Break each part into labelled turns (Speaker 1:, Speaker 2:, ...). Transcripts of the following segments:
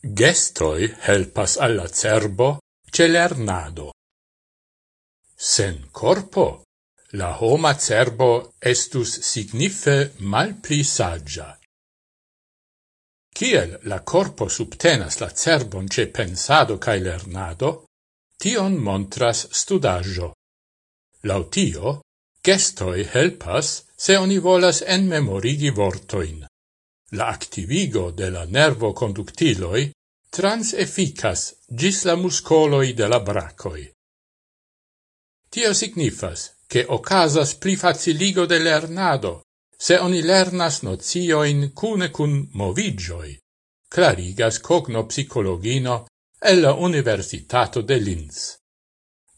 Speaker 1: Gestoi helpas alla cerbo ce lernado. Sen corpo, la homa cerbo estus signife mal pli saggia. Ciel la corpo subtenas la cerbon ce pensado cae lernado, tion montras studaggio. Lautio, gestoi helpas se oni volas enmemorigi vortoin. La activigo de la nervo conductiloi trans efficas gis la muscoloi de la bracoi. Tio signifas che ocasas pli faciligo de lernado, se oni lernas nozioin cune cun movigioi, clarigas cognopsicologino el la Universitato de Linz.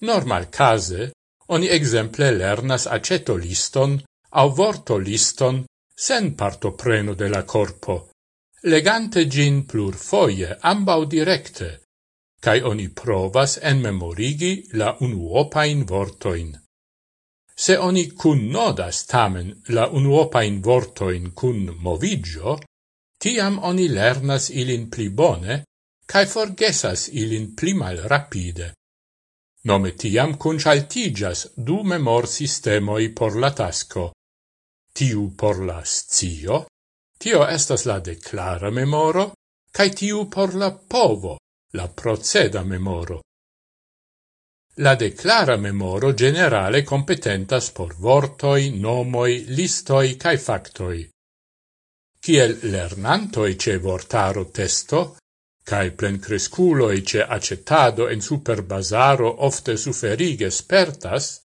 Speaker 1: Normal case, oni exemple lernas aceto liston au vorto liston sen partopreno de la corpo, legante gin plur foie ambau directe, cae oni provas en memorigi la unuopain vortoin. Se oni cun nodas tamen la unuopain vortoin cun movigio, tiam oni lernas ilin pli bone, cae forgesas ilin pli mal rapide. Nome tiam cun du memor sistemoi por la tasco, Tiu por la scio, tio estas la declara memoro, cae tiu por la povo, la proceda memoro. La declara memoro generale competentas por vortoi, nomoi, listoi cae factoi. Ciel lernantoi ce vortaro testo, cae plencresculoi ce accettado en superbasaro ofte suferige spertas,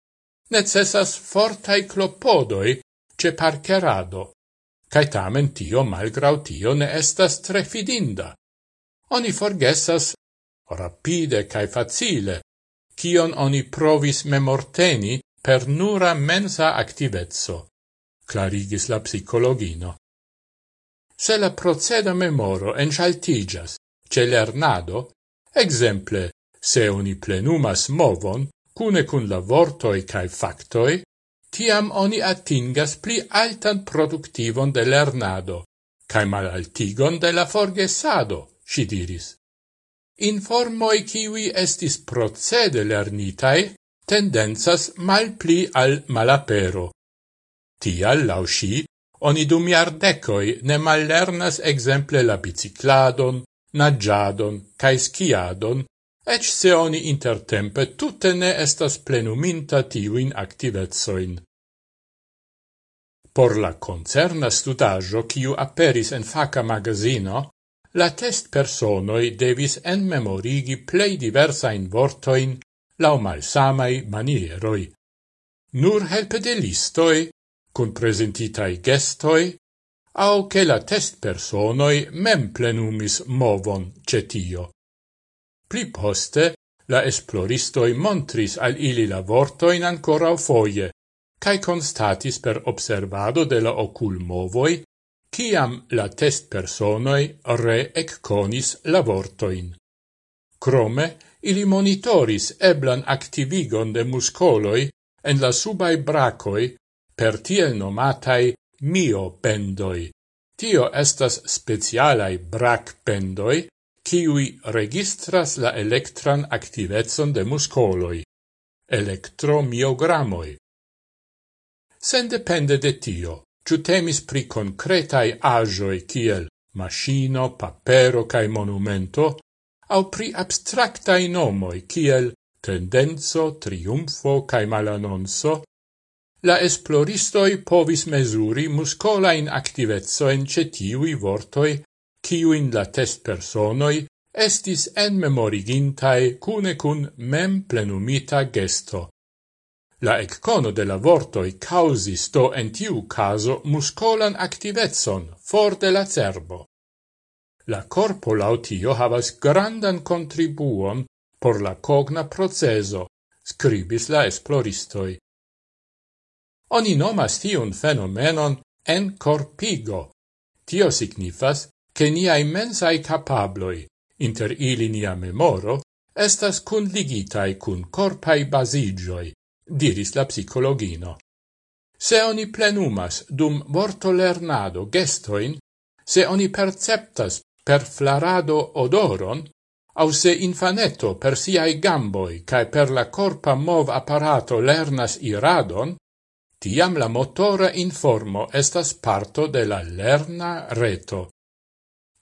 Speaker 1: necessas fortai clopodoi ce parcerado, cae tamen tio malgrau tio ne estas tre fidinda. Oni forgesas rapide cae facile, cion oni provis memorteni per nura mensa activezzo, clarigis la psicologino. Se la proceda memoro encialtigas, ce lernado, exemple, se oni plenumas movon, cune cun la vortoi cae factoi, tiam oni atingas pli altan productivon de lernado, cae malaltigon de la forgesado, si diris. Informoi kiwi estis procede lernitae, tendenzas mal pli al malapero. Tial, lau si, oni dum iardecoi ne mallernas exemple la bicicladon, nagiadon cae skiadon, ec se oni intertempe tutte ne estas plenuminta tiuin activezoin. Por la concerna studaggio quiu aperis en faca magazino, la test personoi devis en memorigi plei diversain vortoin lau malsamai manieroi. Nur helpe de listoi, cun presentitai gestoi, au che la test personoi mem plenumis movon cetio. Pli poste la esploristoi montris al ili la vortoin ancora foie, cae constatis per observado de la ocul movoi, ciam la test personoi re ecconis la vortoin. Crome, ili monitoris eblan activigon de muscoloi en la subai bracoi per tiel nomatai miopendoi. Tio estas specialai brac pendoi, kiui registras la elektran aktivetson de muscoloi, elektromiogramoi. Sendepende de tio, ciu temis pri concretai agioi kiel machino, papero cae monumento, au pri abstractai nomoi kiel tendenzo, triumfo cae malanonso, la esploristoi povis mesuri muscolain activezoen cetiui vortoi kiuin la test personoi estis en memorigintae cune cun mem plenumita gesto. La eccono de la vortoi causis do en tiu caso muscolan activetson for de la cerbo. La corpo lautio havas grandan contribuon por la cogna proceso, scribis la esploristoi. Oni nomas tiun fenomenon en corpigo. Tio signifas che nia immensai capabloi, inter ili nia memoro, estas cun ligitai cun corpai basigioi, diris la psicologino. Se oni plenumas dum vorto lernado gestoin, se oni perceptas per flarado odoron, au se infaneto per siai gamboi cae per la corpa mov apparato lernas iradon, tiam la motora informo estas parto de la lerna reto.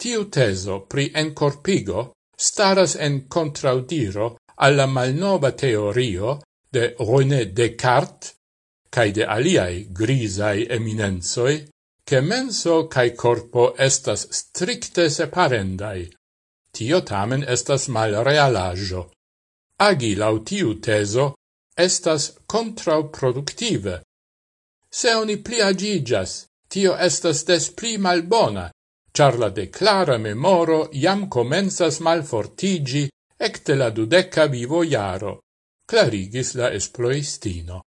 Speaker 1: Tiu teso pri encorpigo staras en contraudiro alla malnova teorio de René Descartes cae de aliai grisai eminenzoi, che menso cae corpo estas stricte separendai. Tio tamen estas mal realajo. Agi lautiu teso estas contrauproductive. Se oni pli agigas, tio estas des pli malbona, char la declara memoro iam comensas malfortigi ecte la dudeca vivo iaro, clarigis la esploistino.